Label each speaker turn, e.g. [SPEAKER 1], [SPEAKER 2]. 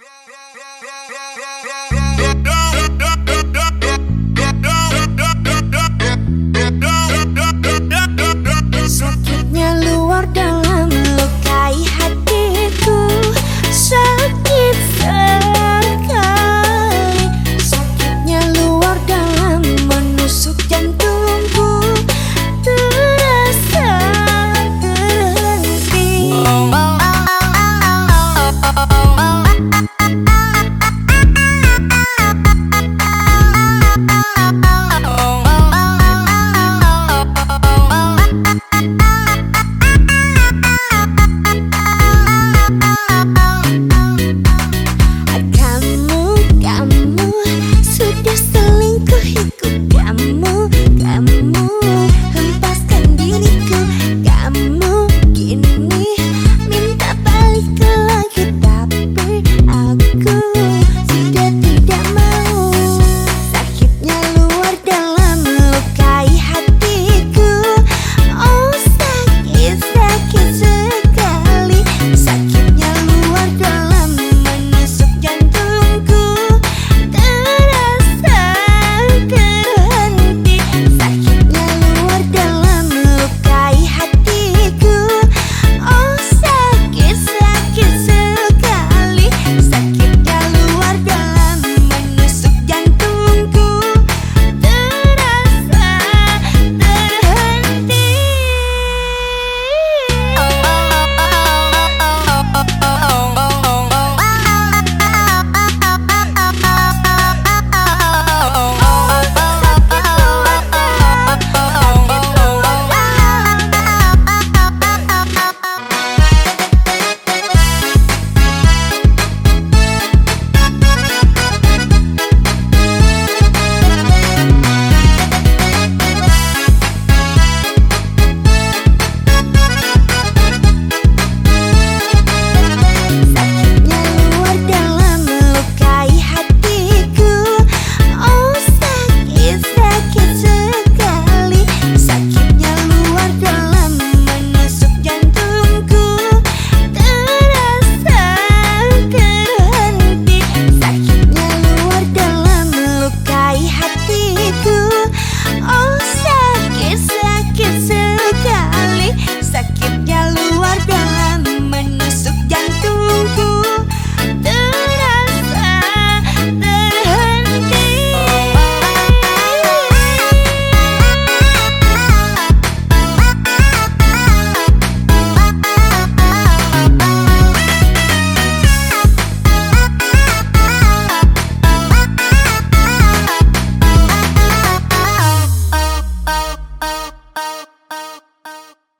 [SPEAKER 1] blow, blow.